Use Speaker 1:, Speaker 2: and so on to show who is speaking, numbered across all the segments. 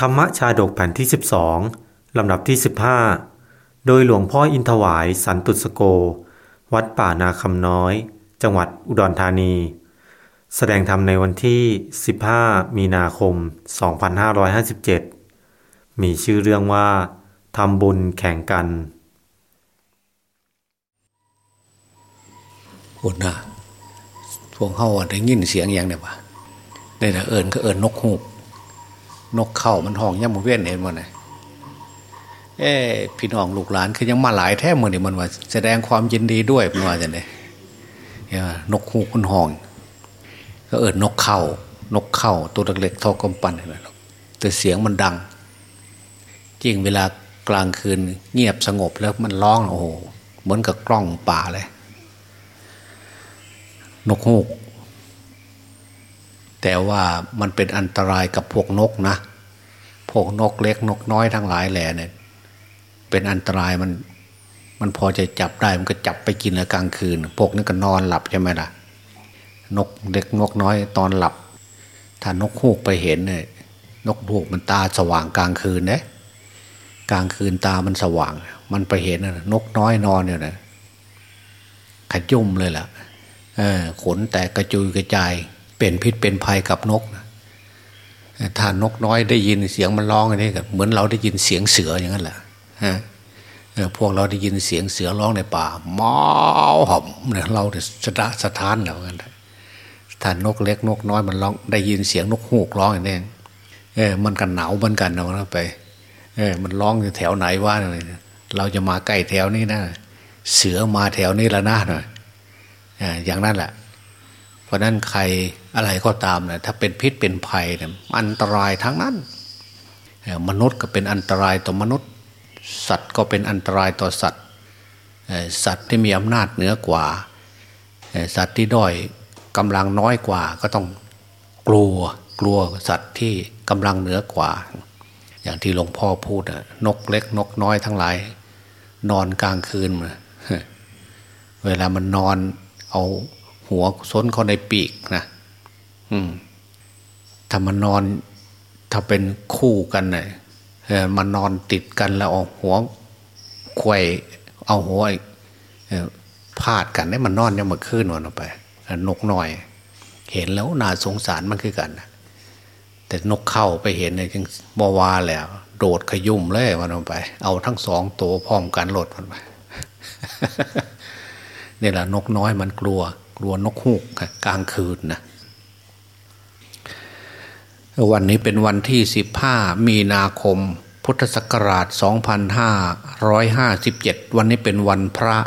Speaker 1: ธรรมชาดกแผ่นที่ 12 ลำดับที่ 15 โดยหลวงพ่ออินทวายสันตุสโก วัดป่านาคำน้อย จังหวัดอุดรธานี แสดงธรรมในวันที่ 15 มีนาคม 2557 มีชื่อเรื่องว่าทำบุญแข่งกัน
Speaker 2: ปวดน้าพวกเข้าได้ยินเสียงอย่างเนี่ยวะได้แต่เอิญก็เอิญนกฮูก นกเข้ามันห้องย่ำมือเวียนเห็นมันไงเอ้พี่น้องลูกหลานคือยังมาหลายแท้เมื่อนี่มันว่า แสดงความยินดีด้วยมันว่าจะเนี่ยนกฮูกมันห้อง ก็เอิญนกเข้านกเข้าตัวเล็กๆท่ากำปั้นเลยแต่เสียงมันดังจริงเวลากลางคืนเงียบสงบแล้วมันร้องโอ้โหเหมือนกับกล้องป่าเลย นกฮูก แต่ว่ามันเป็นอันตรายกับพวกนกนะ พวกนกเล็กนกน้อยทั้งหลายแหล่เนี่ย เป็นอันตรายมันมันพอจะจับได้มันก็จับไปกินในกลางคืน พวกนี้ก็นอนหลับใช่ไหมล่ะ นกเล็กนกน้อยตอนหลับ ถ้านกฮูกไปเห็นเนี่ยนกฮูกมันตาสว่างกลางคืนเนี่ยกลางคืนตามันสว่าง มันไปเห็นนกน้อยนอนเนี่ยนะขยุ่มเลยล่ะขนแตกกระจุยกระจายเป็นพิษเป็นภัยกับนกนะ ถ้านกน้อยได้ยินเสียงมันร้องอันนี้ก็เหมือนเราได้ยินเสียงเสืออย่างนั้นแหละฮะพวกเราได้ยินเสียงเสือร้องในป่าม้าหอมเนี่ยเราสะสะท้านเรากันถ้านกเล็กนกน้อยมันร้องได้ยินเสียงนกฮูกร้องอย่างนี้เออมันกันหนาวมือนกันเราไป เออมันร้องอยู่แถวไหนว่าเราจะมาใกล้แถวนี้นะเสือมาแถวนี้แล้วนะหน่อยอย่างนั้นแหละ เพราะนั้นใครอะไรก็ตามนะถ้าเป็นพิษเป็นภัยเนี่ยอันตรายทั้งนั้น มนุษย์ก็เป็นอันตรายต่อมนุษย์ สัตว์ก็เป็นอันตรายต่อสัตว์สัตว์ที่มีอำนาจเหนือกว่า สัตว์ที่ด้อยกำลังน้อยกว่าก็ต้องกลัวกลัวสัตว์ที่กำลังเหนือกว่า อย่างที่หลวงพ่อพูดนกเล็กนกน้อยทั้งหลาย นอนกลางคืน เวลามันนอนเอา หัวซนเข้าในปีกนะอืมถ้ามันนอนถ้าเป็นคู่กันเนะ่ยมันนอนติดกันแล้วเอาหัวควยเอาหัวพาดกันให้มันนอนยังมาขึ้นวันออกไปนกหน่อย เห็นแล้วน่าสงสารมันคือกันแต่นกเข้าไปเห็นเนี่ยจึงบวาแล้ว โดดขยุ่มเลยมันออกไป เอาทั้งสองตัวพร้อมกันหลดมันไปนี่แหละนกน้อยมันกลัว กลัวนกฮูกกลางคืนนะวันนี้เป็นวันที่สิบห้ามีนาคม พุทธศักราชสองพันห้าร้อยห้าสิบเจ็ดวันนี้เป็นวันพระ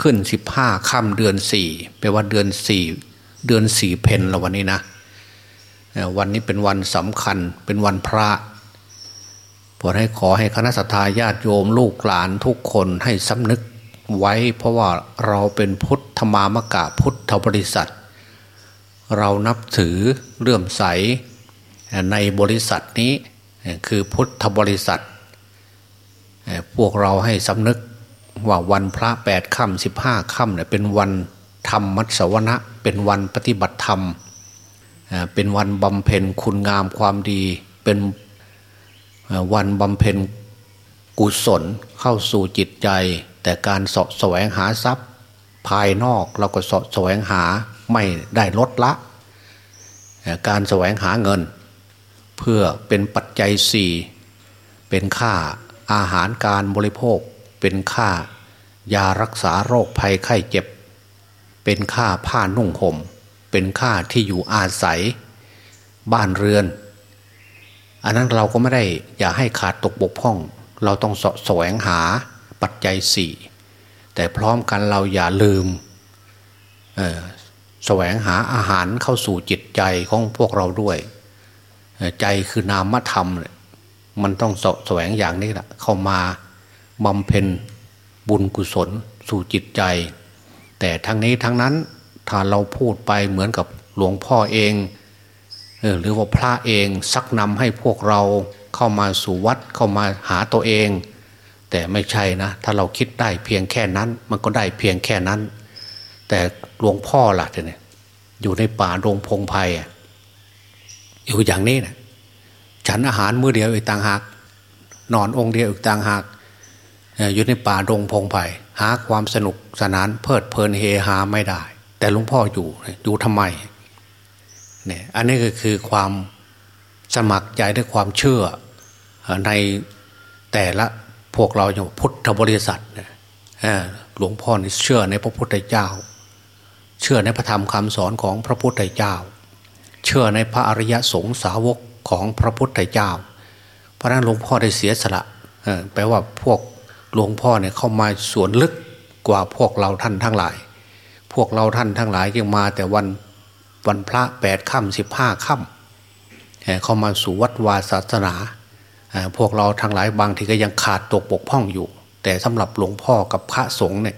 Speaker 2: ขึ้นสิบห้าค่ำเดือนสี่แปลว่าเดือนสี่เดือนสี่เพนละวันนี้นะวันนี้เป็นวันสำคัญเป็นวันพระพอให้ขอให้คณะสัตยาติโยมลูกหลานทุกคนให้สำนึก ไว้เพราะว่าเราเป็นพุทธมามกะพุทธบริษัท เรานับถือเลื่อมใสในบริษัทนี้คือพุทธบริษัท พวกเราให้สำนึกว่าวันพระแปดค่ำสิบห้าค่ำเนี่ยเป็นวันธรรมมัสวนะเป็นวันปฏิบัติธรรม เป็นวันบำเพ็ญคุณงามความดี เป็นวันบำเพ็ญ กุศลเข้าสู่จิตใจ แต่การสะแสวงหาทรัพย์ ภายนอกเราก็สะแสวงหาไม่ได้ลดละ การแสวงหาเงิน เพื่อเป็นปัจจัยสี่เป็นค่าอาหารการบริโภค เป็นค่ายารักษาโรคภัยไข้เจ็บ เป็นค่าผ้านุ่งห่ม เป็นค่าที่อยู่อาศัย บ้านเรือน อันนั้นเราก็ไม่ได้อย่าให้ขาดตกบกพร่อง เราต้องสะแสวงหาปัจจัยสี่แต่พร้อมกันเราอย่าลืมแสวงหาอาหารเข้าสู่จิตใจของพวกเราด้วย ใจคือนามธรรม มันต้องแสวงอย่างนี้แหละเข้ามาบำเพ็ญบุญกุศลสู่จิตใจ แต่ทั้งนี้ทั้งนั้นถ้าเราพูดไปเหมือนกับหลวงพ่อเองหรือว่าพระเองซักนำให้พวกเรา เข้ามาสู่วัดเข้ามาหาตัวเอง แต่ไม่ใช่นะ ถ้าเราคิดได้เพียงแค่นั้น มันก็ได้เพียงแค่นั้น แต่หลวงพ่อล่ะเนี่ยอยู่ในป่าดงพงไพ่อยู่อย่างนี้นะฉัฉันอาหารมื้อเดียวอีกต่างหากนอนองค์เดียวอีกต่างหากอยู่ในป่าดงพงไผ่หาความสนุกสนานเพลิดเพลินเฮฮาไม่ได้ แต่หลวงพ่ออยู่อยู่ทำไมเนี่ยอันนี้ก็คือความสมัครใจด้วยความเชื่อ ในแต่ละพวกเราอย่างพุทธบริษัทหลวงพ่อนี่เชื่อในพระพุทธเจ้า เชื่อในพระธรรมคำสอนของพระพุทธเจ้า เชื่อในพระอริยสงสาวกของพระพุทธเจ้า เพราะนั้นหลวงพ่อได้เสียสละแปลว่าพวกหลวงพ่อเนี่ยเข้ามาส่วนลึกกว่าพวกเราท่านทั้งหลาย พวกเราท่านทั้งหลายยังมาแต่วันวันพระแปดค่ำสิบห้าค่ำเข้ามาสู่วัดวาศาสนา พวกเราทั้งหลายบางทีก็ยังขาดตกบกพร่องอยู่ แต่สำหรับหลวงพ่อกับพระสงฆ์เนี่ย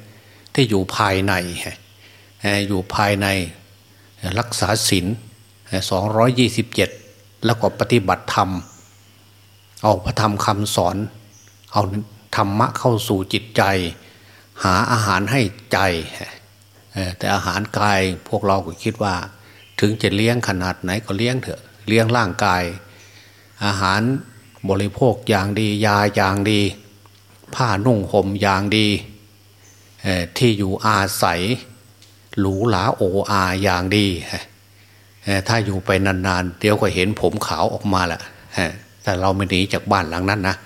Speaker 2: ที่อยู่ภายในอยู่ภายในรักษาศีลสองร้อยยี่สิบเจ็ดแล้วก็ปฏิบัติธรรม เอาพระธรรมคำสอน เอาธรรมะเข้าสู่จิตใจ หาอาหารให้ใจ แต่อาหารกายพวกเราก็คิดว่า ถึงจะเลี้ยงขนาดไหนก็เลี้ยงเถอะ เลี้ยงร่างกาย อาหาร บริโภคอย่างดี ยาอย่างดี ผ้านุ่งห่มอย่างดีที่อยู่อาศัย หรูหราโออาอย่างดีถ้าอยู่ไปนานๆ เดี๋ยวก็เห็นผมขาวออกมาแหละแต่เราไม่หนีจากบ้านหลังนั้นนะ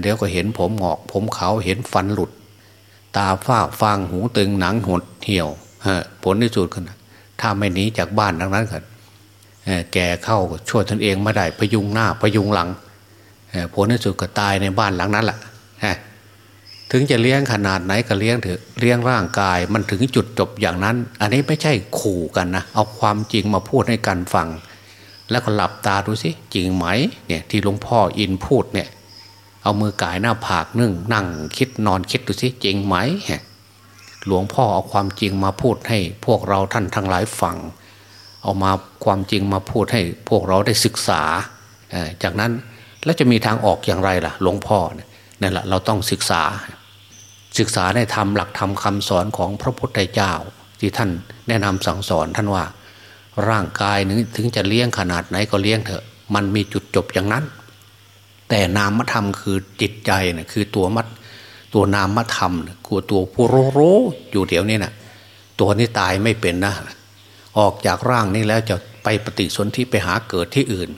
Speaker 2: เดี๋ยวก็เห็นผมหงอก ผมขาวเห็นฟันหลุด ตาฝ้าฟางหูตึงหนังหดเหี่ยวผลที่สุดกันถ้าไม่หนีจากบ้านหลังนั้นกันแก่เข้าช่วยตนเองไม่ได้พยุงหน้าพยุงหลัง ผลที่สุดก็ตายในบ้านหลังนั้นแหละถึงจะเลี้ยงขนาดไหนก็เลี้ยงเถอะเลี้ยงร่างกายมันถึงจุดจบอย่างนั้น อันนี้ไม่ใช่ขู่กันนะเอาความจริงมาพูดให้กันฟัง แล้วก็หลับตาดูสิจริงไหมเนี่ยที่หลวงพ่ออินพูดเนี่ย เอามือกายหน้าผากนึ่งนั่งคิดนอนคิดดูสิจริงไหมหลวงพ่อเอาความจริงมาพูดให้ พวกเราท่านทั้งหลายฟังเอามาความจริงมาพูดให้พวกเราได้ศึกษาจากนั้น แล้วจะมีทางออกอย่างไรล่ะ หลวงพ่อนั่นแหละเราต้องศึกษา ศึกษาได้ทำหลักธรรมคาสอนของพระพุทธเจ้า ที่ท่านแนะนำสั่งสอนท่านว่าร่างกายนึงถึงจะเลี้ยงขนาดไหนก็เลี้ยงเถอะ มันมีจุดจบอย่างนั้น แต่นามธรรมคือจิตใจนะ่ยคือตัวมัดตัวนามธรรมคือตัวผู้รู้รู้อยู่เดี๋ยวนี้นะ่ะตัวนี้ตายไม่เป็นนะ ออกจากร่างนี้แล้วจะไปปฏิสนธิไปหาเกิดที่อื่น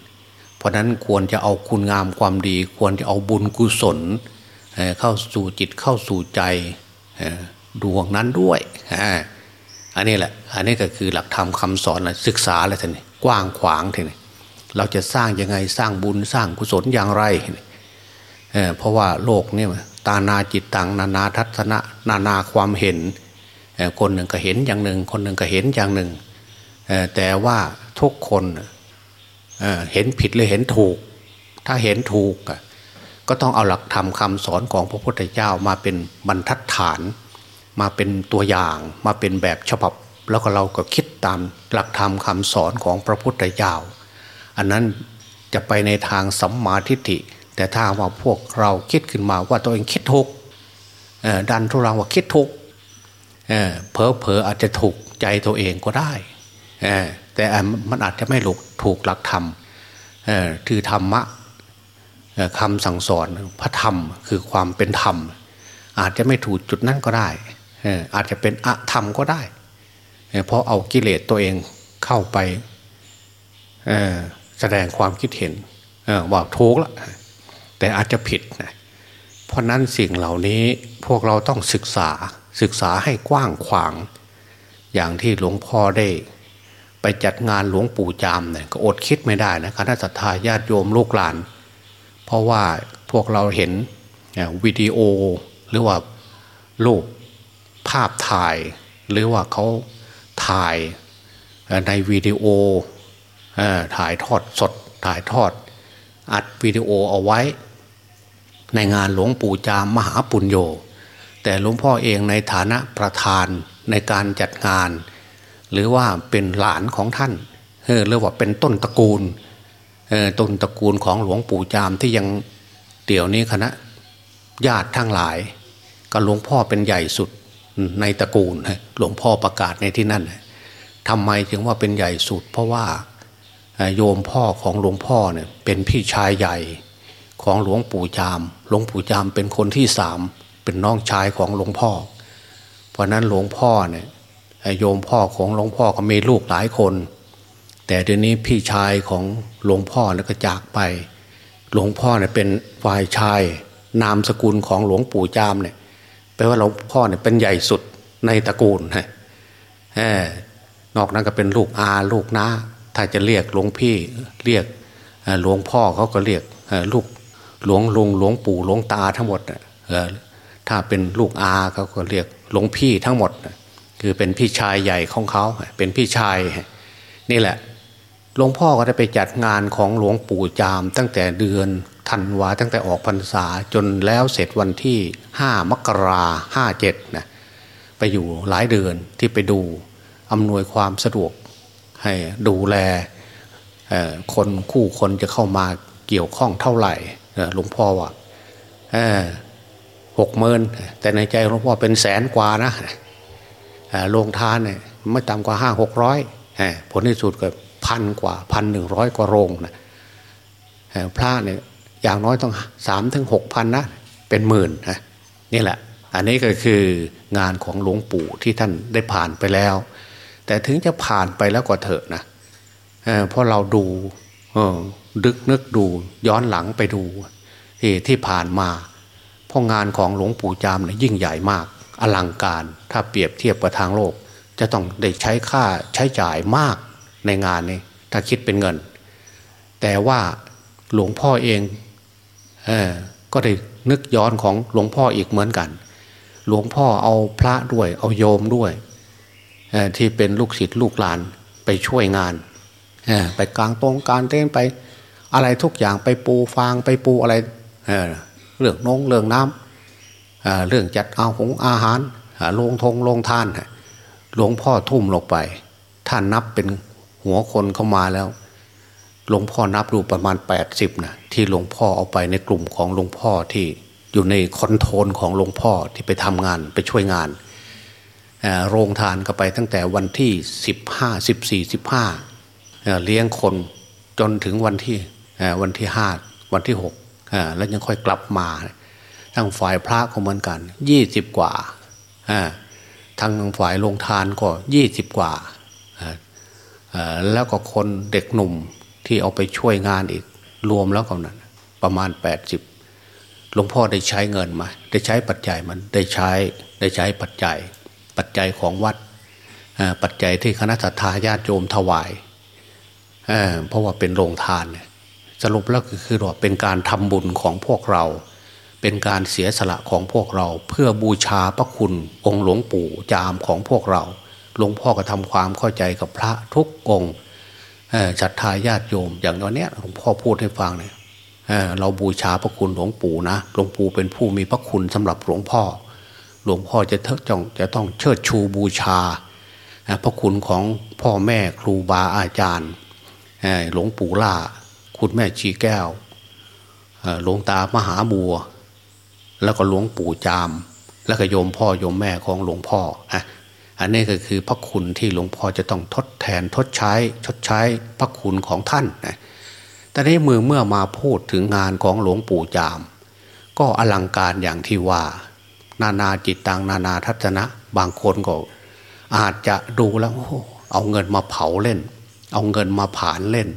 Speaker 2: เพราะนั้นควรจะเอาคุณงามความดี ควรจะเอาบุญกุศลเข้าสู่จิตเข้าสู่ใจดวงนั้นด้วยอันนี้แหละ อันนี้ก็คือหลักธรรมคาสอนศึกษาอะไรท่านนี่กว้างขวางทีนี้เราจะสร้างยังไงสร้างบุญสร้างกุศลอย่างไรเเพราะว่าโลกนี่ตานาจิตตังนานาทัศนะนานาความเห็น คนหนึ่งก็เห็นอย่างหนึ่ง คนหนึ่งก็เห็นอย่างหนึ่งแต่ว่าทุกคน เห็นผิดหรือเห็นถูก ถ้าเห็นถูกก็ต้องเอาหลักธรรมคาสอนของพระพุทธเจ้ามาเป็นบรรทัดฐาน มาเป็นตัวอย่างมาเป็นแบบฉบับ แล้วก็เราก็คิดตามหลักธรรมคาสอนของพระพุทธเจ้า อันนั้นจะไปในทางสัมมาทิฏฐิ แต่ถ้าว่าพวกเราคิดขึ้นมาว่าตัวเองคิดถูกดันทุรังว่าคิดถูกเพอเพออาจจะถูกใจตัวเองก็ได้แต่มันอาจจะไม่หลุกถูกหลักธรรม คือธรรมะคำสั่งสอนพระธรรมคือความเป็นธรรม อาจจะไม่ถูกจุดนั้นก็ได้ อาจจะเป็นอะธรรมก็ได้ เพราะเอากิเลสตัวเองเข้าไปแสดงความคิดเห็นว่าถูกละแต่อาจจะผิดนะเพราะนั้นสิ่งเหล่านี้พวกเราต้องศึกษาศึกษาให้กว้างขวาง อย่างที่หลวงพ่อได้ ไปจัดงานหลวงปู่จามเนี่ยก็อดคิดไม่ได้นะคณะสัตยาญาติโยมลูกหลาน เพราะว่าพวกเราเห็นวิดีโอหรือว่ารูปภาพถ่าย หรือว่าเขาถ่ายในวิดีโอถ่ายทอดสดถ่ายทอด อัดวิดีโอเอาไว้ ในงานหลวงปู่จามมหาปุญโญแต่หลวงพ่อเองในฐานะประธานในการจัดงาน หรือว่าเป็นหลานของท่านหรือว่าเป็นต้นตระกูลต้นตระกูลของหลวงปู่จามที่ยังเดี๋ยวนี้คณะญาติทั้งหลาย ก็หลวงพ่อเป็นใหญ่สุดในตระกูลหลวงพ่อประกาศในที่นั่นทำไมจึงว่าเป็นใหญ่สุด เพราะว่าโยมพ่อของหลวงพ่อเนี่ยเป็นพี่ชายใหญ่ของหลวงปู่จาม หลวงปู่จามเป็นคนที่สามเป็นน้องชายของหลวงพ่อ เพราะนั้นหลวงพ่อเนี่ย โยมพ่อของหลวงพ่อก็มีลูกหลายคน แต่เดี๋ยวนี้พี่ชายของหลวงพ่อแล้วก็จากไป หลวงพ่อเนี่ยเป็นฝ่ายชาย นามสกุลของหลวงปู่จามเนี่ยแปลว่าหลวงพ่อเนี่ยเป็นใหญ่สุดในตระกูลฮะนอกนั้นก็เป็นลูกอาลูกน้า ถ้าจะเรียกหลวงพี่เรียกหลวงพ่อเขาก็เรียกลูกหลวงลุงหลวงปู่หลวงตาทั้งหมดถ้าเป็นลูกอาเขาก็เรียกหลวงพี่ทั้งหมด คือเป็นพี่ชายใหญ่ของเขา เป็นพี่ชายนี่แหละหลวงพ่อก็ได้ไปจัดงานของหลวงปู่จาม ตั้งแต่เดือนธันวาตั้งแต่ออกพรรษาจนแล้วเสร็จวันที่ห้ามกราห้าเจ็ดนะไปอยู่หลายเดือนที่ไปดูอำนวยความสะดวกให้ดูแลคนคู่คนจะเข้ามาเกี่ยวข้องเท่าไหร่หลวงพ่อว่าหกหมื่นแต่ในใจหลวงพ่อเป็นแสนกว่านะ โรงทานเนี่ยไม่ต่ำกว่าห้าหกร้อยผลที่สุดก็พันกว่าพันหนึ่งร้อยกว่าโรงนะพระเนี่ยอย่างน้อยต้องสามถึงหกพันนะเป็นหมื่นนะนี่แหละ อันนี้ก็คืองานของหลวงปู่ที่ท่านได้ผ่านไปแล้ว แต่ถึงจะผ่านไปแล้วก็เถอะนะเเพราะเราดูดึกนึกดูย้อนหลังไปดูที่ที่ผ่านมาเพราะงานของหลวงปู่จามเนี่ยยิ่งใหญ่มาก อลังการ ถ้าเปรียบเทียบกับทางโลก จะต้องได้ใช้ค่าใช้จ่ายมากในงานนี้ถ้าคิดเป็นเงิน แต่ว่าหลวงพ่อเองเออก็ได้นึกย้อนของหลวงพ่ออีกเหมือนกัน หลวงพ่อเอาพระด้วย เอาโยมด้วยที่เป็นลูกศิษย์ลูกหลานไปช่วยงานไปกลางตรงการเต้นไป อะไรทุกอย่างไปปูฟางไปปูอะไรเรื่องนงเรื่องน้ำ เรื่องจัดเอาของอาหารลงทงลงทานหลวงพ่อทุ่มลงไปท่านนับเป็นหัวคนเข้ามาแล้ว หลวงพ่อนับดูประมาณ 80นะที่หลวงพ่อเอาไปในกลุ่มของหลวงพ่อที่อยู่ในคอนโทรลของหลวงพ่อที่ไปทำงานไปช่วยงานโรงทานก็ไปตั้งแต่วันที่ 15 14 15เลี้ยงคนจนถึงวันที่วันที่ห้าวันที่หกแล้วยังค่อยกลับมา ทั้งฝ่ายพระก็เหมือนกันยี่สิบกว่าทั้งฝ่ายลงทานก็ยี่สิบกว่าแล้วก็คนเด็กหนุ่มที่เอาไปช่วยงานอีกรวมแล้วก็นั้นประมาณแปดสิบหลวงพ่อได้ใช้เงินมา ได้ใช้ปัจจัยมันได้ใช้ได้ใช้ปัจจัย ปัจจัยของวัดปัจจัยที่คณะทาญาติโยมถวายเเพราะว่าเป็นโรงทานเนี่ยสรุปแล้วก็คือว่าเป็นการทำบุญของพวกเรา เป็นการเสียสละของพวกเรา เพื่อบูชาพระคุณองค์หลวงปู่จามของพวกเรา หลวงพ่อก็ทำความเข้าใจกับพระทุกองค์ศรัทธาญาติโยม อย่างตอนนี้หลวงพ่อพูดให้ฟังเนี่ยเราบูชาพระคุณหลวงปู่นะหลวงปู่เป็นผู้มีพระคุณสำหรับหลวงพ่อ หลวงพ่อจะเทิงจะต้องเชิดชูบูชา พระคุณของพ่อแม่ครูบาอาจารย์หลวงปู่ล่า คุณแม่ชีแก้วหลวงตามหาบัว แล้วก็หลวงปู่จาม แล้วก็โยมพ่อโยมแม่ของหลวงพ่ออันนี้ก็คือพระคุณที่หลวงพ่อจะต้องทดแทนทดใช้ ชดใช้พระคุณของท่านนะแต่ในมือเมื่อมาพูดถึงงานของหลวงปู่จาม ก็อลังการอย่างที่ว่า นานาจิตตังนานาทัศนะ บางคนก็อาจจะดูแล้วเอาเงินมาเผาเล่น เอาเงินมาผานเล่น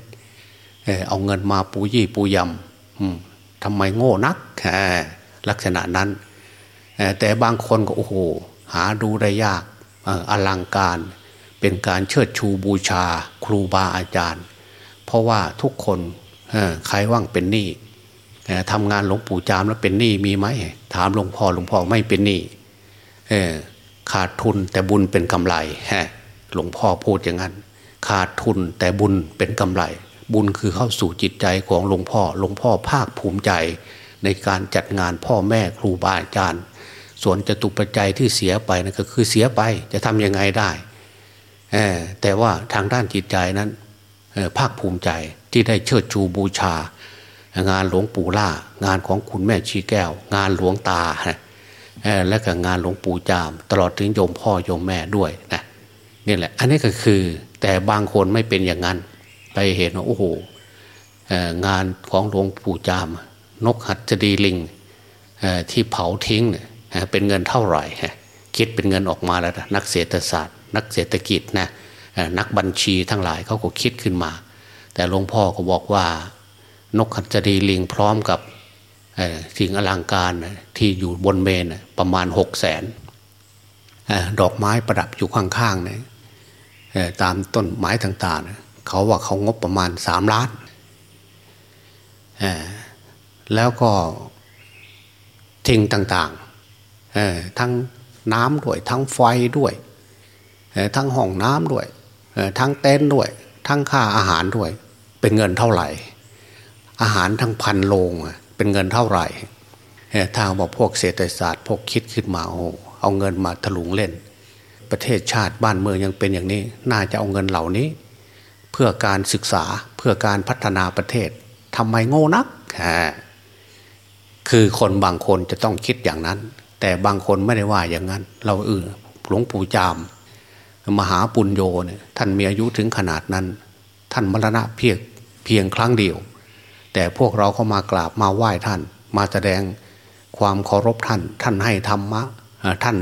Speaker 2: เอาเงินมาปูยี่ปูยำทำไมโง่นัก ลักษณะนั้น แต่บางคนก็โอ้โห หาดูได้ยากอลังการ เป็นการเชิดชูบูชาครูบาอาจารย์ เพราะว่าทุกคนใครว่างเป็นหนี้ทำงานหลวงปู่จามแล้วเป็นหนี้มีไหมถามหลวงพ่อหลวงพ่อไม่เป็นหนี้ขาดทุนแต่บุญเป็นกำไรหลวงพ่อพูดอย่างนั้น ขาดทุนแต่บุญเป็นกำไร บุญคือเข้าสู่จิตใจของหลวงพ่อหลวงพ่อภาคภูมิใจ ในการจัดงานพ่อแม่ครูบาอาจารย์ ส่วนจตุปัจจัยที่เสียไปนั่นก็คือเสียไปจะทำยังไงได้แต่ว่าทางด้านจิตใจนั้นภาคภูมิใจที่ได้เชิดชูบูชา งานหลวงปู่ล่า งานของคุณแม่ชีแก้ว งานหลวงตาและก็งานหลวงปู่จาม ตลอดถึงโยมพ่อโยมแม่ด้วยนะนี่แหละ อันนี้ก็คือแต่บางคนไม่เป็นอย่างนั้น ไปเห็นว่าโอ้โหงานของหลวงปู่จาม นกหัดจดีลิงที่เผาทิ้งเป็นเงินเท่าไหร่คิดเป็นเงินออกมาแล้วนักเศรษฐศาสตร์ นักเศรษฐกิจนะนักบัญชีทั้งหลายเขาก็คิดขึ้นมา แต่หลวงพ่อก็บอกว่า นกหัดจดีลิงพร้อมกับสิ่งอลังการที่อยู่บนเมนประมาณหกแสนดอกไม้ประดับอยู่ข้างๆเนี่ยตามต้นไม้ต่างๆ เขาว่าเขางบประมาณสามล้าน แล้วก็ทิ้งต่างๆ ทั้งน้ำด้วย ทั้งไฟด้วย ทั้งห้องน้ำด้วย ทั้งเต็นท์ด้วย ทั้งค่าอาหารด้วย เป็นเงินเท่าไหร่ อาหารทั้งพันโลงเป็นเงินเท่าไหร่ทางบอกพวกเศรษฐศาสตร์พวกคิดขึ้นมาโอ้เอาเงินมาถลุงเล่น ประเทศชาติบ้านเมืองยังเป็นอย่างนี้ น่าจะเอาเงินเหล่านี้ เพื่อการศึกษาเพื่อการพัฒนาประเทศทำไมโง่นัก คือคนบางคนจะต้องคิดอย่างนั้น แต่บางคนไม่ได้ว่าอย่างนั้น เราเออหลวงปู่จาม มหาปุญโยเนี่ยท่านมีอายุถึงขนาดนั้น ท่านมรณะเพียงเพียงครั้งเดียว แต่พวกเราเข้ามากราบมาไหว้ท่าน มาแสดงความเคารพท่าน ท่านให้ธรรมะท่าน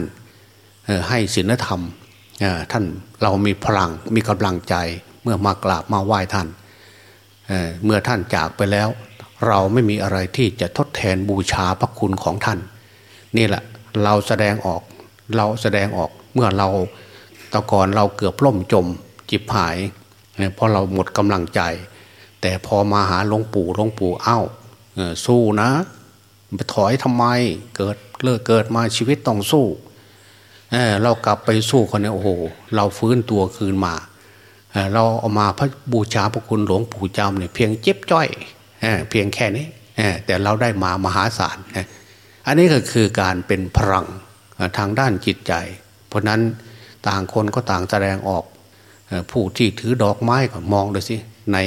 Speaker 2: ให้ศีลธรรมท่านเรามีพลังมีกำลังใจเมื่อมากราบมาไหว้ท่านเมื่อท่านจากไปแล้ว เราไม่มีอะไรที่จะทดแทนบูชาพระคุณของท่าน นี่แหละเราแสดงออกเราแสดงออกเมื่อเราตะก่อนเราเกือบล่มจมจิบหายเพราะเราหมดกำลังใจ แต่พอมาหาหลวงปู่หลวงปู่เอ้าสู้นะไปถอยทำไมเกิดเลิกเกิดมาชีวิตต้องสู้เเรากลับไปสู้คนนี้โอ้โห เราฟื้นตัวคืนมาเเราเอามาพระบูชาพระคุณหลวงปู่จำเนี่ยเพียงเจ็บจ้อย เพียงแค่นี้แต่เราได้มามหาศาลอันนี้ก็คือการเป็นพลังทางด้านจิตใจ เพราะนั้นต่างคนก็ต่างแสดงออกผู้ที่ถือดอกไม้ก็มองดูสิใน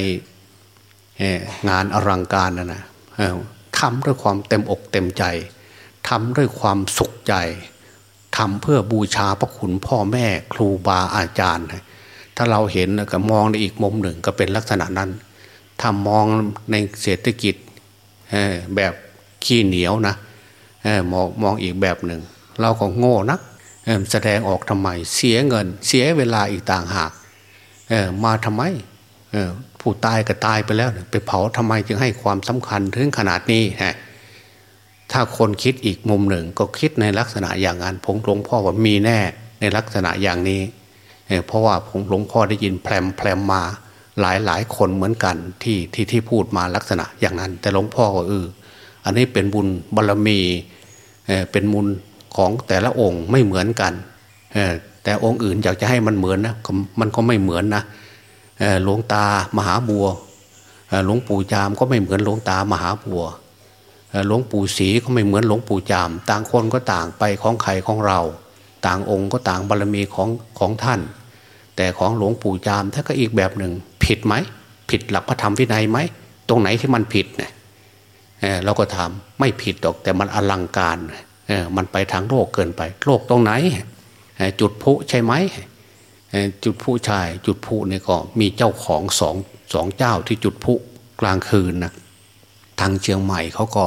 Speaker 2: งานอลังการนะนะทำด้วยความเต็มอกเต็มใจทำด้วยความสุขใจทำเพื่อบูชาพระคุณพ่อแม่ครูบาอาจารย์ ถ้าเราเห็นก็มองในอีกมุมหนึ่งก็เป็นลักษณะนั้น ถ้ามองในเศรษฐกิจแบบขี้เหนียวนะมองมองอีกแบบหนึ่ง เราก็โง่นักแสดงออกทำไมเสียเงิน เสียเวลาอีกต่างหากมาทำไมผู้ตายก็ตายไปแล้ว ไปเผาทำไมจึงให้ความสำคัญถึงขนาดนี้ฮะถ้าคนคิดอีกมุมหนึ่งก็คิดในลักษณะอย่างนั้นผมหลวงพ่อว่ามีแน่ในลักษณะอย่างนี้ เพราะว่าผมหลวงพ่อได้ยินแพรมแพรมมา หลายหลายคนเหมือนกันที่ที่ที่พูดมาลักษณะอย่างนั้น แต่หลวงพ่อก็เอออันนี้เป็นบุญบารรมีเป็นบุญของแต่ละองค์ไม่เหมือนกันแต่องค์อื่นอยากจะให้มันเหมือนนะมันก็ไม่เหมือนนะหลวงตามหาบัวหลวงปู่จามก็ไม่เหมือนหลวงตามหาบัวหลวงปู่ศรีก็ไม่เหมือนหลวงปู่จาม ต่างคนก็ต่างไปของใครของเรา ต่างองค์ก็ต่างบารรมีของของท่าน แต่ของหลวงปู่จามถ้าก็อีกแบบหนึ่ง ผิดไหม ผิดหลักพระธรรมวินัยไหม ตรงไหนที่มันผิดเนี่ยเราก็ถามไม่ผิดหรอกแต่มันอลังการมันไปทางโลกเกินไป โลกตรงไหน จุดพุใช่ไหมจุดผู้ชาย จุดผู้นี่ยก็มีเจ้าของสองสองเจ้าที่จุดผู้กลางคืนนะทางเชียงใหม่เขาก็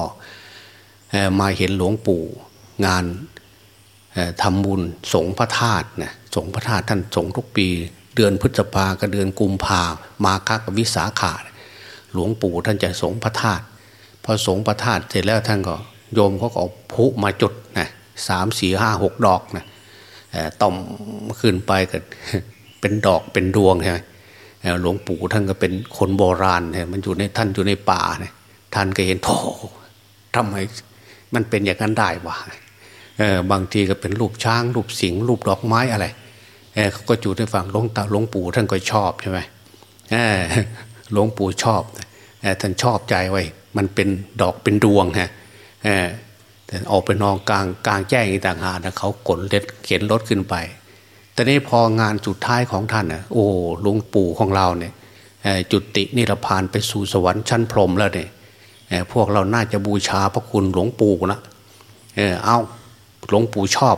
Speaker 2: มาเห็นหลวงปู่งานทำบุญสงพระธาตุนะ สงพระธาตุท่านสงทุกปี เดือนพฤษภากับเดือนกุมภามาคักวิสาขาหลวงปู่ท่านจะสงพระธาตุพอสงพระธาตุเสร็จแล้วท่านก็โยมเขาก็เอาพุมาจุดนะสามสี่ห้าหกดอกนะต่อมขึ้นไปก็เป็นดอกเป็นดวงใช่ไหมหลวงปู่ท่านก็เป็นคนโบราณเนี่ยมันอยู่ในท่านอยู่ในป่าเนี่ยท่านก็เห็นโธ่ทำไมมันเป็นอย่างนั้นได้วะบางทีก็เป็นรูปช้างรูปสิงรูปดอกไม้อะไร เขาก็จุดในฝั่งหลวงตาหลวงปู่ท่านก็ชอบใช่ไหมหลวงปู่ชอบท่านชอบใจไว้ มันเป็นดอกเป็นดวงฮะแต่ออกไปนองกลางกลางแจ้งอีต่างหากนะเขากดเล็ดเข็นรถขึ้นไป แต่นี้พองานสุดท้ายของท่านนะโอ้หลวงปู่ของเราเนี่ยจุตินิรพานไปสู่สวรรค์ชั้นพรหมแล้วเนี่ยพวกเราน่าจะบูชาพระคุณหลวงปู่นะเออเอาหลวงปู่ชอบ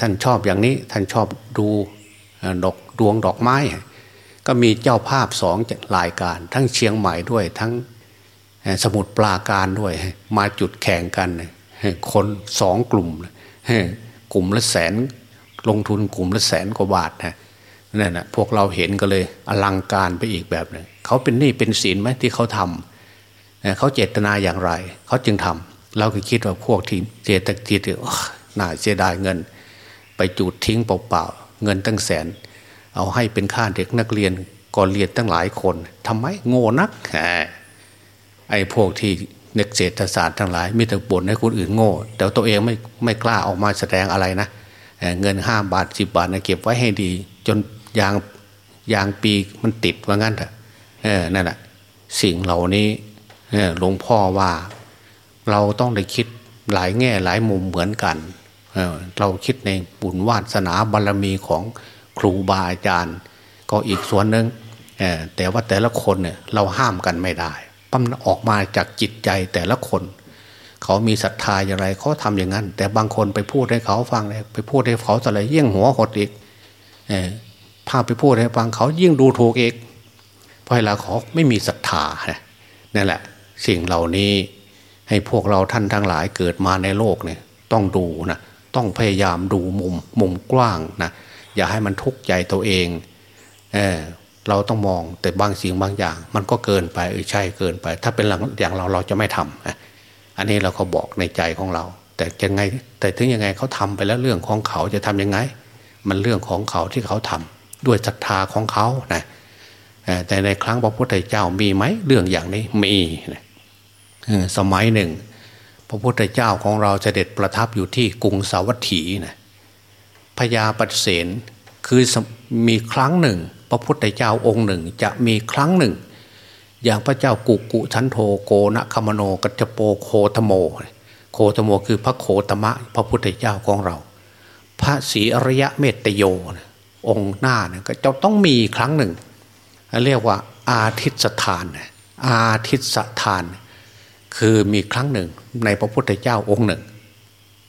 Speaker 2: ท่านชอบอย่างนี้ท่านชอบดูดอกดวงดอกไม้ ก็มีเจ้าภาพสองรายการ ทั้งเชียงใหม่ด้วยทั้งสมุทรปราการด้วย มาจุดแข่งกัน คนสองกลุ่ม กลุ่มละแสนลงทุนกลุ่มละแสนกว่าบาทนะนั่นแหะพวกเราเห็นก็เลยอลังการไปอีกแบบหนึ่งเขาเป็นนี้เป็นสินไหมที่เขาทำเขาเจตนาอย่างไร เขาจึงทำเราก็คิดว่าพวกที่เจตจิตน่าเสียดายเงิน ไปจุดทิ้งเปล่าๆเงินตั้งแสน เอาให้เป็นค่าเด็กนักเรียนก่อนเรียนตั้งหลายคนทำไมโง่นักไอ้พวกที่นักเศรษฐศาสตร์ทั้งหลายมีแต่บ่นให้คนอื่นโง่ แต่ตัวเองไม่ไม่กล้าออกมาแสดงอะไรนะเงินห้าบาทสิบบาทนะเก็บไว้ให้ดี จนยางยางปีมันติดว่างั้นเถอะนั่นแหละสิ่งเหล่านี้หลวงพ่อว่าเราต้องได้คิดหลายแง่หลายมุมเหมือนกัน เราคิดในบุญวาสนาบารรมีของครูบาอาจารย์ ก็อีกส่วนหนึ่งแต่ว่าแต่ละคนเนี่ยเราห้ามกันไม่ได้ปั้มออกมาจากจิตใจแต่ละคน เขามีศรัทธาอย่างไรเขาทำอย่างนั้น แต่บางคนไปพูดให้เขาฟังเลยไปพูดให้เขาอะไรยิ่งหัวหดอีกพาไปพูดให้ฟังเขายิ่งดูถูกเองเพราะเราเขาไม่มีศรัทธานั่นแหละ สิ่งเหล่านี้ให้พวกเราท่านทั้งหลายเกิดมาในโลกเนี่ยต้องดูนะ ต้องพยายามดูมุมมุมกว้างนะอย่าให้มันทุกข์ใจตัวเองเออเราต้องมองแต่บางสิ่งบางอย่าง มันก็เกินไปเออใช่เกินไป ถ้าเป็นอย่างเราเราจะไม่ทำอันนี้เราก็บอกในใจของเรา แต่ยังไงแต่ถึงยังไงเขาทำไปแล้วเรื่องของเขาจะทํำยังไง มันเรื่องของเขาที่เขาทำด้วยศรัทธาของเขานะแต่ในครั้งพระพุทธเจ้ามีไหมเรื่องอย่างนี้มีสมัยหนึ่ง พระพุทธเจ้าของเราเสด็จประทับอยู่ที่กรุงสาวัตถีนะพญาปเสนคือมีครั้งหนึ่ง พระพุทธเจ้าองค์หนึ่งจะมีครั้งหนึ่ง อย่างพระเจ้ากุกุชันโทโกนะคมโนกัจโปโคตโม โคตโมคือพระโคตมะ พระพุทธเจ้าของเรา พระศรีอริยะเมตโยองค์หน้านี่ยก็จะต้องมีครั้งหนึ่ง เรียกว่าอาทิตสถาน อาทิตสถาน คือมีครั้งหนึ่งในพระพุทธเจ้าองค์หนึ่ง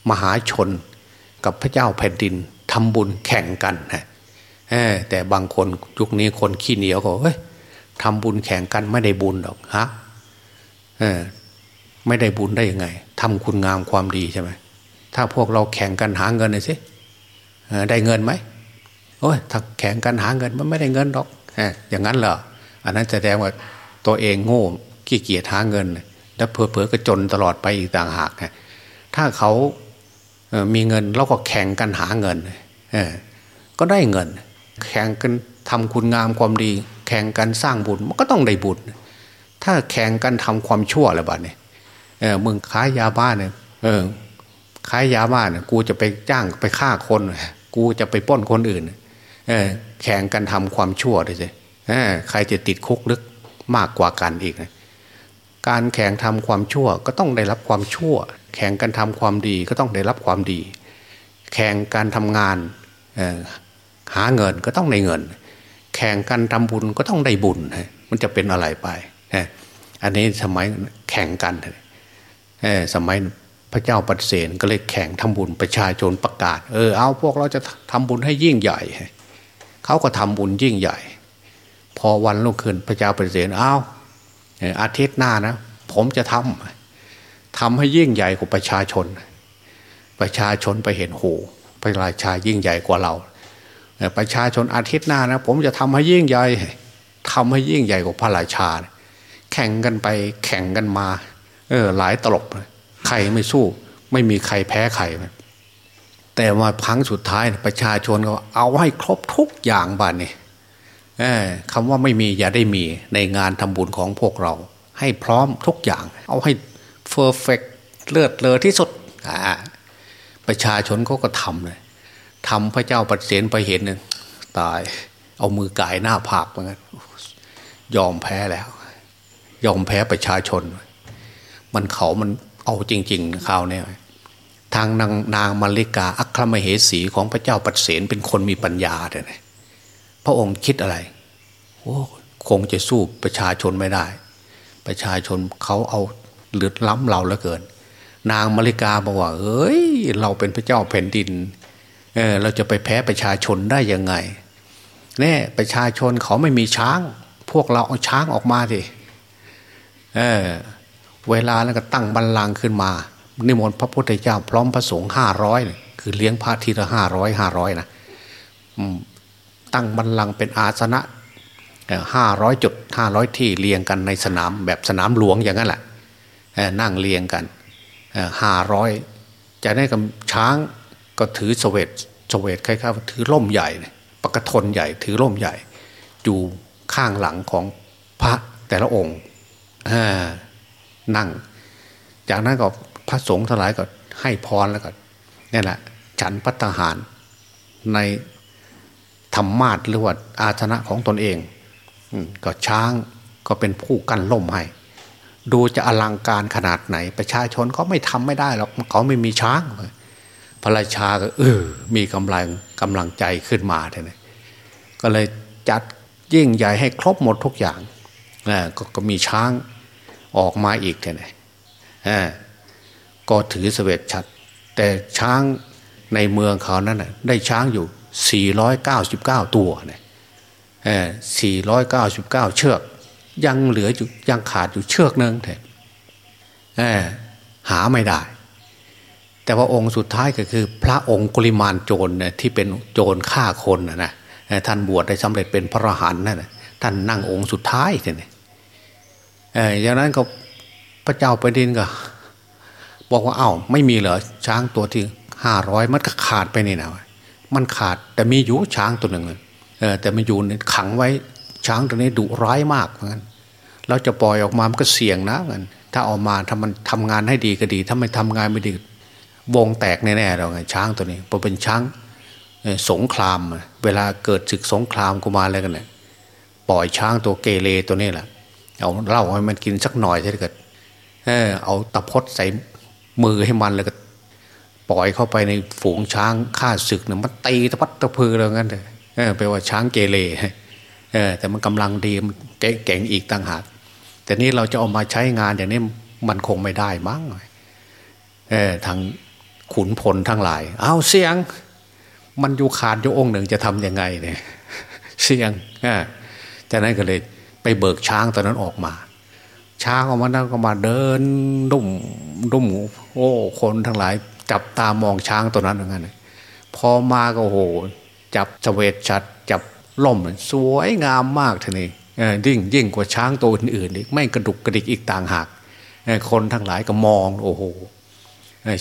Speaker 2: มหาชนกับพระเจ้าแผ่นดินทำบุญแข่งกันนะแต่บางคนยุคนี้คนขี้เหนียวก็เฮ้ยทำบุญแข่งกันไม่ได้บุญหรอกฮะไม่ได้บุญได้ยังไงทำคุณงามความดีใช่ไหมถ้าพวกเราแข่งกันหาเงินเลยสิได้เงินไหมโอ้ยถ้าแข่งกันหาเงินมันไม่ได้เงินหรอกอย่างนั้นเหรออันนั้นแสดงว่าตัวเองโง่ขี้เกียจหาเงิน แล้วเพอเพอก็จนตลอดไปอีกต่างหากถ้าเขามีเงินเราก็แข่งกันหาเงินก็ได้เงิน แข่งกันทำคุณงามความดี แข่งกันสร้างบุญมันก็ต้องได้บุญถ้าแข่งกันทำความชั่วอะไรบ้าเนี่ยเออมึงขายยาบ้านเนี่ยเออขายยาบ้านเนี่ยกูจะไปจ้างไปฆ่าคน กูจะไปป้นคนอื่นแข่งกันทำความชั่วเลยสิใครจะติดคุกลึกมากกว่ากันอีกนะ การแข่งทำความชั่วก็ต้องได้รับความชั่ว แข่งกันทำความดีก็ต้องได้รับความดี แข่งการทำงานหาเงินก็ต้องได้เงิน แข่งกันทำบุญก็ต้องได้บุญมันจะเป็นอะไรไปอันนี้สมัยแข่งกันสมัยพระเจ้าปเสนก็เลยแข่งทำบุญประชาชนประกาศ เออเอาพวกเราจะทำบุญให้ยิ่งใหญ่เขาก็ทำบุญยิ่งใหญ่ พอวันลงขึ้นพระเจ้าปเสนเอา อาทิตย์หน้านะผมจะทำทำให้ยิ่งใหญ่กว่าประชาชน ประชาชนไปเห็นโหพระราชายิ่งใหญ่กว่าเรา ประชาชนอาทิตย์หน้านะผมจะทำให้ยิ่งใหญ่ทำให้ยิ่งใหญ่กว่าพระราชา แข่งกันไปแข่งกันมา เออหลายตลบใครไม่สู้ ไม่มีใครแพ้ใครแต่ว่าพังสุดท้ายประชาชนก็เอาให้ครบทุกอย่างบ้านนี่ คำว่าไม่มีอย่าได้มีในงานทำบุญของพวกเรา ให้พร้อมทุกอย่าง เอาให้เฟอร์เฟกเลือดเลอที่สุดประชาชนเขาก็ทำเลยทำพระเจ้าปเสนไปเห็นตาย เอามือกายหน้าผากเหมือนกันยอมแพ้แล้ว ยอมแพ้ประชาชน มันเขามันเอาจริงๆข่าวเนี่ยทางนางนางมาริกาอัครมเหสีของพระเจ้าปเสนเป็นคนมีปัญญาเลย พระองค์คิดอะไรโอ้คงจะสู้ประชาชนไม่ได้ ประชาชนเขาเอาเลือดล้ำเราแล้วเกิน นางมาริกาบอกว่าเอ้ย เราเป็นพระเจ้าแผ่นดินเออเราจะไปแพ้ประชาชนได้ยังไงแน่ประชาชนเขาไม่มีช้าง พวกเราเอาช้างออกมาสิเออเวลาแล้วก็ตั้งบัลลังก์ขึ้นมา นิมนต์พระพุทธเจ้าพร้อมพระสงฆ์ห้าร้อยคือเลี้ยงพระทีละห้าร้อยห้าร้อยนะ ตั้งบัลลังก์เป็นอาสนะห้าร้อยจุดห้าร้อยที่เรียงกันในสนามแบบสนามหลวงอย่างนั้นแหละนั่งเรียงกันห้าร้อยจะได้กับช้างก็ถือสเวตสเวตคล้ายๆถือล่มใหญ่ปกทนใหญ่ถือล่มใหญ่ อยู่ข้างหลังของพระแต่ละองค์นั่ง จากนั้นก็พระสงฆ์ทั้งหลายก็ให้พรแล้วก็นี่แหละ ฉันพัฒหารใน ธรรมาทหรือว่าอาชนะของตนเองก็ช้างก็เป็นผู้กั้นล่มให้ดูจะอลังการขนาดไหน ประชาชนเขาไม่ทำไม่ได้หรอกเขาไม่มีช้างพระราชาก็เออมีกำลังกำลังใจขึ้นมาเลยก็เลยจัดยิ่งใหญ่ให้ครบหมดทุกอย่างกก็มีช้างออกมาอีกเลยก็ถือเสวตฉัด แต่ช้างในเมืองเขานั้นได้ช้างอยู่ 499 ตัวเนี่ย499 เชือก ยังเหลืออยู่ยังขาดอยู่เชือกนึงแต่หาไม่ได้ แต่ว่าองค์สุดท้ายก็คือพระองค์กุลิมานโจรเนี่ยที่เป็นโจรฆ่าคนนะนะท่านบวชได้สำเร็จเป็นพระอรหันต์นั่นท่านนั่งองค์สุดท้ายเนี่ยอย่างนั้นก็พระเจ้าแผ่นดินก็ บอกว่าเอา้าไม่มีเหรอช้างตัวที่ห้าร้อยมันก็ขาดไปนี่นะ มันขาด แต่มีอยู่ช้างตัวหนึ่งเออแต่มันอยู่ขังไว้ช้างตัวนี้ดุร้ายมากเหมือนกันเราจะปล่อยออกมามันก็เสี่ยงนะเงินถ้าออกมาถ้ามันทำงานให้ดีก็ดี ถ้าไม่ทำงานไม่ดีวงแตกแน่ๆเราไงช้างตัวนี้พอเป็นช้างสงคราม เวลาเกิดศึกสงครามกูมาอะไรกันเนี่ยปล่อยช้างตัวเกเรตัวนี้แหละเอาเหล้าให้มันกินสักหน่อยถ้าเกิดเออเอาตะพดใส่มือให้มันแล้วก็ ปล่อยเข้าไปในฝูงช้างฆ่าศึกเนี่ยมันตีตะพัดตะพือแล้วงั้นเลยเออแปลว่าช้างเกเรเออแต่มันกำลังดีมันเก่งอีกต่างหากแต่นี้เราจะเอามาใช้งานอย่างนี้มันคงไม่ได้มั้งเออทางขุนพลทั้งหลาย เอาเสียง มันอยู่ขาดอยู่องค์หนึ่งจะทํำยังไงเนี่ยเสียงอ่าจากนั้นก็เลยไปเบิกช้างตอนนั้นออกมา ช้างออกมานั่งก็มาเดินดุ่มดุ่มโอ้คนทั้งหลาย จับตามองช้างตัวนั้นอย่างนั้นพอมาก็โห จับเสวตชัด จับล่มสวยงามมากทีนี้ยิ่งยิ่งกว่าช้างตัวอื่นๆอีกไม่กระดุกกระดิกอีกต่างหากคนทั้งหลายก็มองโอ้โห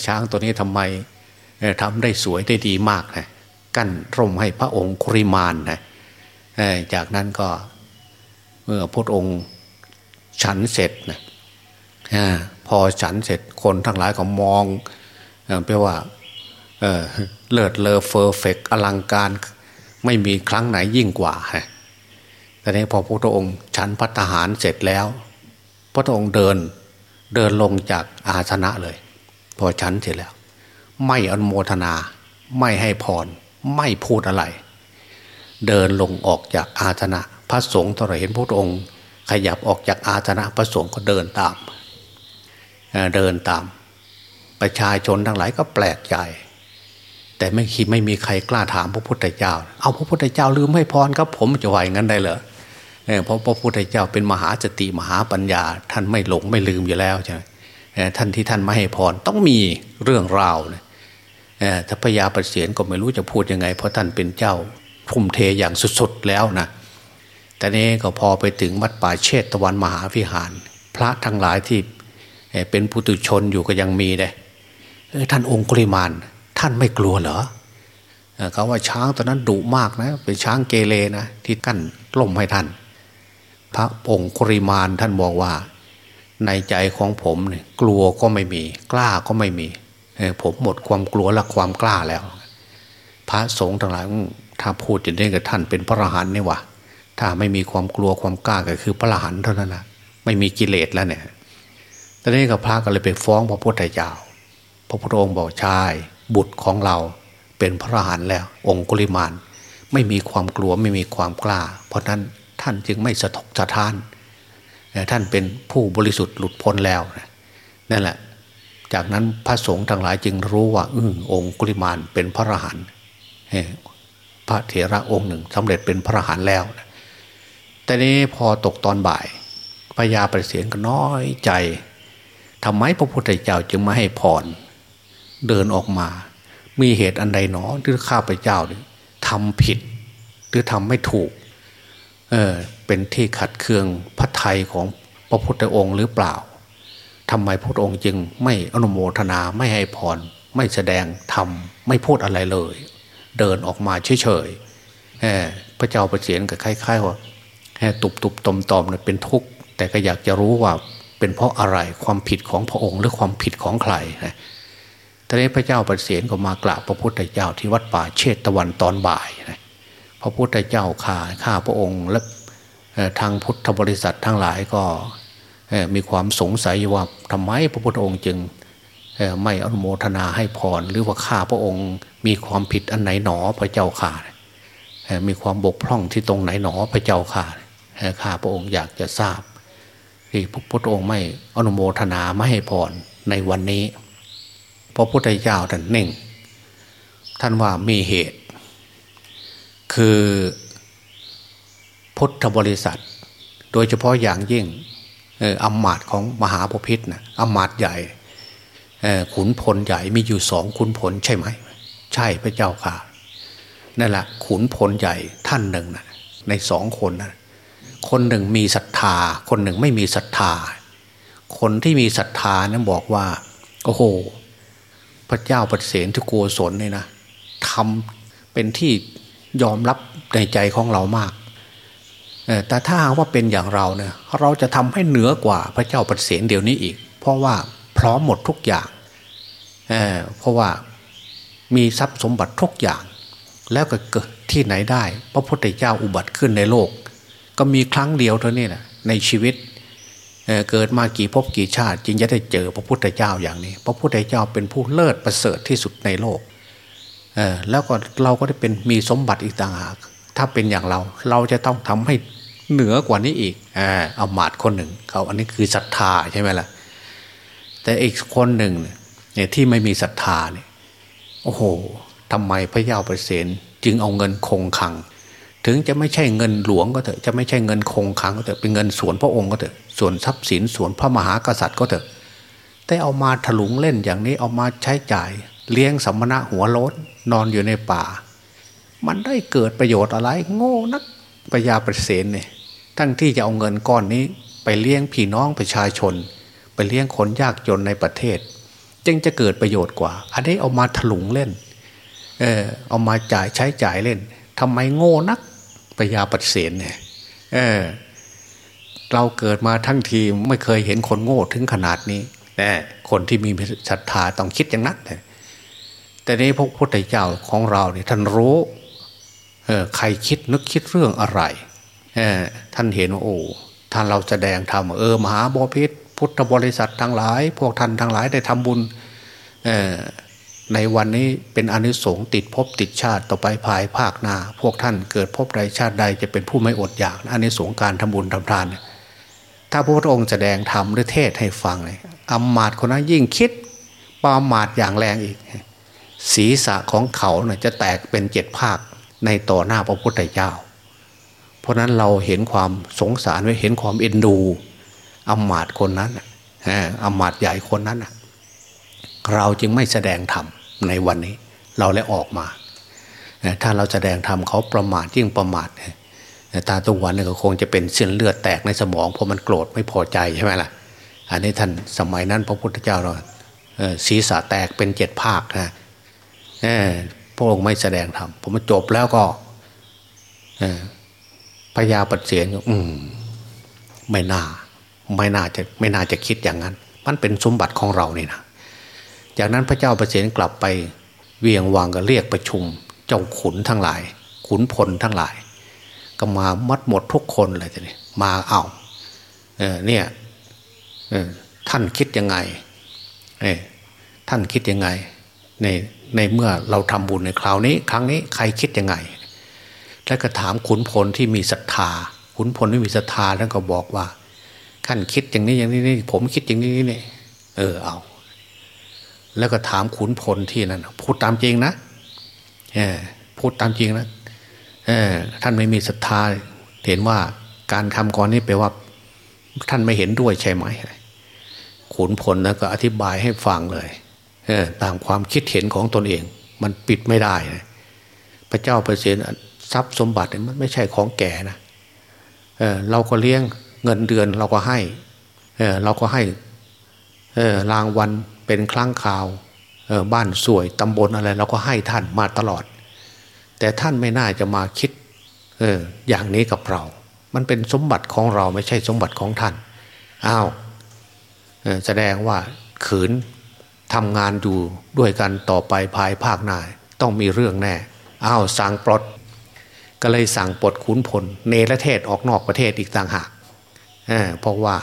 Speaker 2: ช้างตัวนี้ทำไมทำได้สวยได้ดีมากนะกั้นร่มให้พระองค์คริมานนะจากนั้นก็เมื่อพระองค์ฉันเสร็จนะพอฉันเสร็จคนทั้งหลายก็มอง แปลว่าเเลิศเลอเฟอร์เฟกอลังการ ไม่มีครั้งไหนยิ่งกว่าฮะแต่นี้พอพระองค์ฉันพัฒหารเสร็จแล้ว พระองค์เดินเดินลงจากอาสนะเลย พอฉันเสร็จแล้ว ไม่อนโมทนา ไม่ให้พร ไม่พูดอะไร เดินลงออกจากอาสนะ พระสงฆ์ตอนเห็นพระองค์ ขยับออกจากอาสนะพระสงฆ์ก็เดินตาม เดินตาม ประชาชนทั้งหลายก็แปลกใจ แต่ไม่คิดไม่มีใครกล้าถามพระพุทธเจ้า เอาพระพุทธเจ้าลืมให้พรครับ ผมจะไหวงั้นได้เหรอเพราะพระพุทธเจ้าเป็นมหาสติมหาปัญญา ท่านไม่หลงไม่ลืมอยู่แล้วใช่ไหมท่านที่ท่านไม่ให้พรต้องมีเรื่องราวนะถ้าพญาประเสียนก็ไม่รู้จะพูดยังไง เพราะท่านเป็นเจ้าทุ่มเทอย่างสุดๆแล้วนะแต่นี้ก็พอไปถึงวัดป่าเชตตะวันมหาวิหาร พระทั้งหลายที่เป็นปุตุชนอยู่ก็ยังมีเลย ท่านองค์กริมานท่านไม่กลัวเหรอเขาว่าช้างตอนนั้นดุมากนะ เป็นช้างเกเรนะที่กั้นล่มให้ท่าน พระองค์กริมานท่านบอกว่า ในใจของผมเนี่ยกลัวก็ไม่มี กล้าก็ไม่มีผมหมดความกลัวและความกล้าแล้ว พระสงฆ์ทั้งหลายถ้าพูดอย่างนี้กับท่านเป็นพระอรหันต์นี่วะถ้าไม่มีความกลัวความกล้าก็คือพระรหลานเท่านั้นนะไม่มีกิเลสแล้วเนี่ยตอนนี้กับพระก็เลยไปฟ้องพระพุทธเจ้า พระพุทธองค์บอกชาย บุตรของเราเป็นพระหลานแล้ว องคุลิมาน ไม่มีความกลัวไม่มีความกล้า เพราะนั้นท่านจึงไม่สะทกสะท้าน ท่านเป็นผู้บริสุทธิ์หลุดพ้นแล้วนั่นแหละ จากนั้นพระสงฆ์ทั้งหลายจึงรู้ว่าอือองคุลิมานเป็นพระอรหันต์พระเถระองค์หนึ่งสำเร็จเป็นพระอรหันต์แล้วแต่นี้พอตกตอนบ่ายพญาประเสียนก็น้อยใจทำไมพระพุทธเจ้าจึงไม่ให้พร เดินออกมา มีเหตุอันใดหนอที่ข้าพเจ้าทำผิด หรือทำไม่ถูก เออเป็นที่ขัดเคืองพระไทยของพระพุทธองค์หรือเปล่าทำไมพระองค์จึงไม่อนุโมทนาไม่ให้พร ไม่แสดงธรรมไม่พูดอะไรเลย เดินออกมาเฉยๆพระเจ้าประเสียนกับคล้ายๆว่าตุบตุบตอมตอมเนี่ยเป็นทุกข์แต่ก็อยากจะรู้ว่าเป็นเพราะอะไรความผิดของพระองค์หรือความผิดของใคร นะตอนนี้พระเจ้าปเสนก็มากราบพระพุทธเจ้าที่วัดป่าเชตตะวันตอนบ่ายนะพระพุทธเจ้าข่าข้าพระองค์และทางพุทธบริษัททั้งหลายก็มีความสงสัยว่าทำไมพระพุทธองค์จึงไม่อนุโมทนาให้พรหรือว่าข้าพระองค์มีความผิดอันไหนหนอพระเจ้าข่ามีความบกพร่องที่ตรงไหนหนอพระเจ้าข่าข้าพระองค์อยากจะทราบที่พระพุทธองค์ไม่อนุโมทนาไม่ให้พรในวันนี้ พระพุทธเจ้าท่านเน่ง ท่านว่ามีเหตุ คือพุทธบริษัท โดยเฉพาะอย่างยิ่งอำมาตย์ของมหาปพิธนะอำมาตย์ใหญ่ขุนพลใหญ่มีอยู่สองขุนพลใช่ไหม ใช่พระเจ้าค่ะนั่นแหละขุนพลใหญ่ท่านหนึ่งนะในสองคนนะคนหนึ่งมีศรัทธา คนหนึ่งไม่มีศรัทธา คนที่มีศรัทธานั้นบอกว่า โอ้โห พระเจ้าปเสนทุโกศลเนี่ยนะทำเป็นที่ยอมรับในใจของเรามากแต่ถ้าว่าเป็นอย่างเราเนี่ยเราจะทำให้เหนือกว่าพระเจ้าปเสนเดี๋ยวนี้อีก เพราะว่าพร้อมหมดทุกอย่างเเพราะว่ามีทรัพย์สมบัติทุกอย่าง แล้วก็เกิดที่ไหนได้ พระพุทธเจ้าอุบัติขึ้นในโลก ก็มีครั้งเดียวเท่านี้แหละในชีวิต เกิดมากี่ภพกี่ชาติจึงจะได้เจอพระพุทธเจ้าอย่างนี้ พระพุทธเจ้าเป็นผู้เลิศประเสริฐที่สุดในโลกแล้วก็เราก็ได้เป็นมีสมบัติอีกต่างหาก ถ้าเป็นอย่างเราเราจะต้องทำให้เหนือกว่านี้อีกเอามาดคนหนึ่งเขาอันนี้คือศรัทธาใช่ไหมล่ะแต่อีกคนหนึ่งเนี่ยที่ไม่มีศรัทธาเนี่ยโอ้โหทำไมพระเจ้าประเสนจึงเอาเงินคงคัง ถึงจะไม่ใช่เงินหลวงก็เถอะจะไม่ใช่เงินคงคังก็เถอะเป็นเงินส่วนพระองค์ก็เถอะส่วนทรัพย์สินส่วนพระมหากษัตริย์ก็เถอะแต่เอามาถลุงเล่นอย่างนี้เอามาใช้จ่าย เลี้ยงสัมมณะหัวโล้นนอนอยู่ในป่า มันได้เกิดประโยชน์อะไร โง่นักพระยาประเสนเนี่ยทั้งที่จะเอาเงินก้อนนี้ ไปเลี้ยงพี่น้องประชาชน ไปเลี้ยงคนยากจนในประเทศ จึงจะเกิดประโยชน์กว่า อันนี้เอามาถลุงเล่นเออเอามาจ่ายใช้จ่ายเล่นทำไมโง่นัก ปยาปฏิเสธเนี่ยเออเราเกิดมาทั้งทีไม่เคยเห็นคนโง่ถึงขนาดนี้แต่คนที่มีศรัทธาต้องคิดอย่างนั้นแต่นี้พระพุทธเจ้าของเราเนี่ยท่านรู้เออใครคิดนึกคิดเรื่องอะไรท่านเห็นว่าโอ้ท่านเราแสดงธรรมเออมหาบพิษพุทธบริษัททั้งหลาย พวกท่านทั้งหลายได้ทำบุญ ในวันนี้เป็นอนิสงส์ติดภพติดชาติต่อไปภายภาคหน้า พวกท่านเกิดภพใดชาติใดจะเป็นผู้ไม่อดอยากอนิสงส์การทำบุญทำทาน ถ้าพระพุทธองค์แสดงธรรมหรือเทศให้ฟังเลยอมมาตคนนั้นยิ่งคิดปามาตอย่างแรงอีก ศีรษะของเขาเนี่ยจะแตกเป็นเจ็ดภาคในต่อหน้าพระพุทธเจ้า เพราะนั้นเราเห็นความสงสารไว้เห็นความเอ็นดูอำมาตคนนั้นอำมาตใหญ่คนนั้นเราจึงไม่แสดงธรรม ในวันนี้ เราเลยออกมา ถ้าเราแสดงธรรมเขาประมาทยิ่งประมาทตาตุวันเนี่ก็คงจะเป็นเส้นเลือดแตกในสมองเพราะมันโกรธไม่พอใจใช่ไหมล่ะ อันนี้ท่านสมัยนั้นพระพุทธเจ้าเราศีรษะแตกเป็นเจ็ดภาคนะพระองค์ไม่แสดงธรรมผมจบแล้วก็พญาปเสียนอืมไม่น่า ไม่น่าจะไม่น่าจะคิดอย่างนั้น มันเป็นสมบัติของเรานี่นะ จากนั้นพระเจ้าประเสนกลับไปเวียงวางก็เรียกประชุม เจ้าขุนทั้งหลาย ขุนพลทั้งหลาย ก็มามัดหมดทุกคนเลยทีนี้มาเอาเออเนี่ยเออท่านคิดยังไงเออท่านคิดยังไง ในในเมื่อเราทำบุญในคราวนี้ ครั้งนี้ใครคิดยังไง แล้วก็ถามขุนพลที่มีศรัทธา ขุนพลที่มีศรัทธาท่านก็บอกว่าท่านคิดอย่างนี้อย่างนี้นี่ผมคิดอย่างนี้นี่เออเอา แล้วก็ถามขุนพลที่นั่นพูดตามจริงนะอพูดตามจริงนะท่านไม่มีศรัทธาเห็นว่าการทำกรนี้แปลว่า ท่านไม่เห็นด้วยใช่ไหมขุนพลนะก็อธิบายให้ฟังเลยเอตามความคิดเห็นของตนเอง มันปิดไม่ได้นะพระเจ้าเปรตทรัพย์สมบัติมันไม่ใช่ของแก่นะเอเราก็เลี้ยงเงินเดือนเราก็ให้เอเราก็ให้เอรางวัล เป็นครั้งคราวบ้านสวยตำบลอะไรเราก็ให้ท่านมาตลอด แต่ท่านไม่น่าจะมาคิดเอออย่างนี้กับเรา มันเป็นสมบัติของเราไม่ใช่สมบัติของท่านอ้าวแสดงว่าขืนทำงานอยู่ด้วยกันต่อไปภายภาคหน้าต้องมีเรื่องแน่อ้าวสั่งปลด ก็เลยสั่งปลดขุนพลเนรเทศออกนอกประเทศอีกต่างหากเเพราะว่า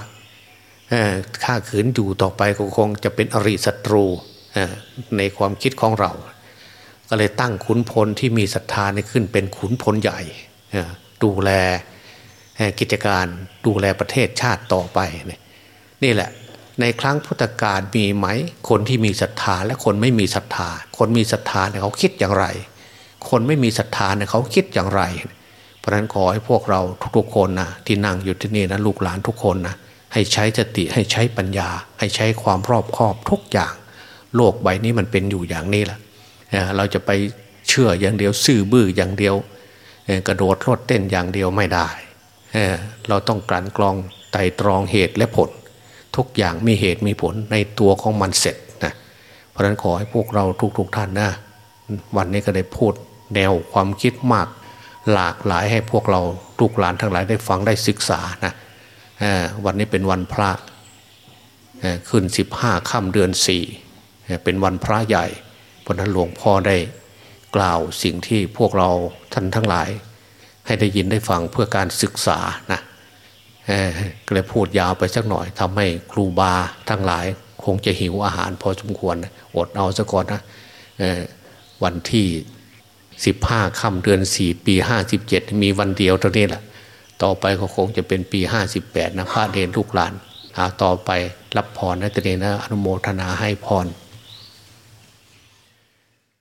Speaker 2: ข้าขืนอยู่ต่อไปก็คงจะเป็นอริศัตรูในความคิดของเรา ก็เลยตั้งขุนพลที่มีศรัทธาในขึ้นเป็นขุนพลใหญ่ดูแลกิจการดูแลประเทศชาติต่อไปนี่แหละในครั้งพุทธกาลมีไหม คนที่มีศรัทธาและคนไม่มีศรัทธา คนมีศรัทธาเนี่ยเขาคิดอย่างไร คนไม่มีศรัทธาเนี่ยเขาคิดอย่างไร เพราะฉะนั้นขอให้พวกเราทุกๆคนนะที่นั่งอยู่ที่นี่นะลูกหลานทุกคนนะ ให้ใช้สติให้ใช้ปัญญา ให้ใช้ความรอบคอบทุกอย่าง โลกใบนี้มันเป็นอยู่อย่างนี้แหละเราจะไปเชื่ออย่างเดียวซื่อบื้ออย่างเดียว กระโดดโลดเต้นอย่างเดียวไม่ได้ เราต้องกลั่นกรองไต่ตรองเหตุและผล ทุกอย่างมีเหตุมีผลในตัวของมันเสร็จนะเพราะฉะนั้นขอให้พวกเราทุกๆทท่านนะวันนี้ก็ได้พูดแนวความคิดมาก หลากหลายให้พวกเราลูกหลานทั้งหลายได้ฟังได้ศึกษานะ วันนี้เป็นวันพระขึ้นสิบห้าค่ำเดือนสี่เป็นวันพระใหญ่ เพราะนั้นหลวงพ่อได้กล่าวสิ่งที่พวกเราท่านทั้งหลาย ให้ได้ยินได้ฟังเพื่อการศึกษานะก็เลยพูดยาวไปสักหน่อยทำให้ครูบาทั้งหลาย คงจะหิวอาหารพอสมควรอดเอาซะก่อนนะวันที่สิบห้าค่ำเดือนสี่ปีห้าสิบเจ็ดมีวันเดียวเท่านี้แหละ ต่อไปก็คงจะเป็นปีห้าสิบแปดนะพระเดนลูกหลานต่อไปรับพรนะตเนนะอนุโมทนาให้พร